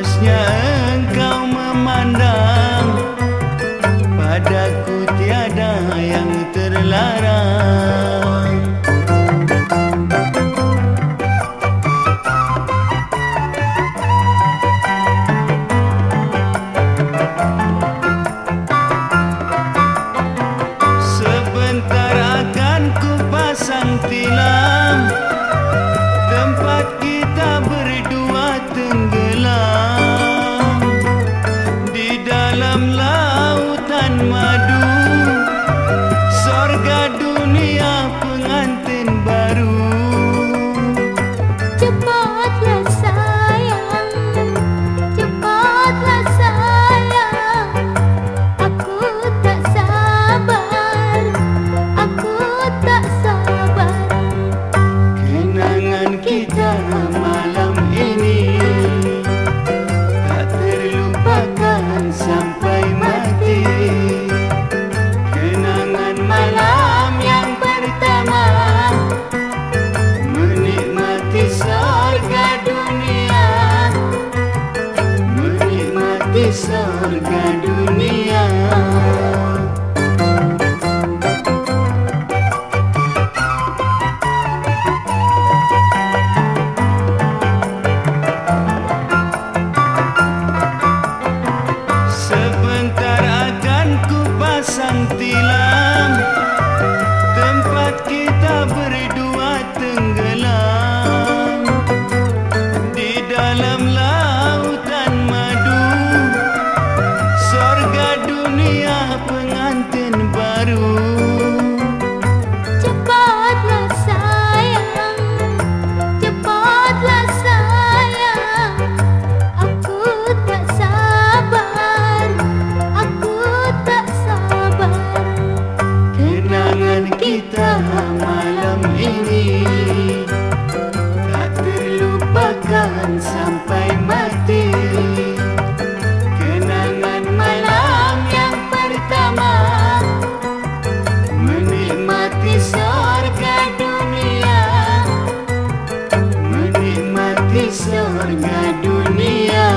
puasnya engkau memandang warga dunia. sampai mati. Kenangan malam yang pertama Menikmati sorga dunia. Menikmati surga dunia.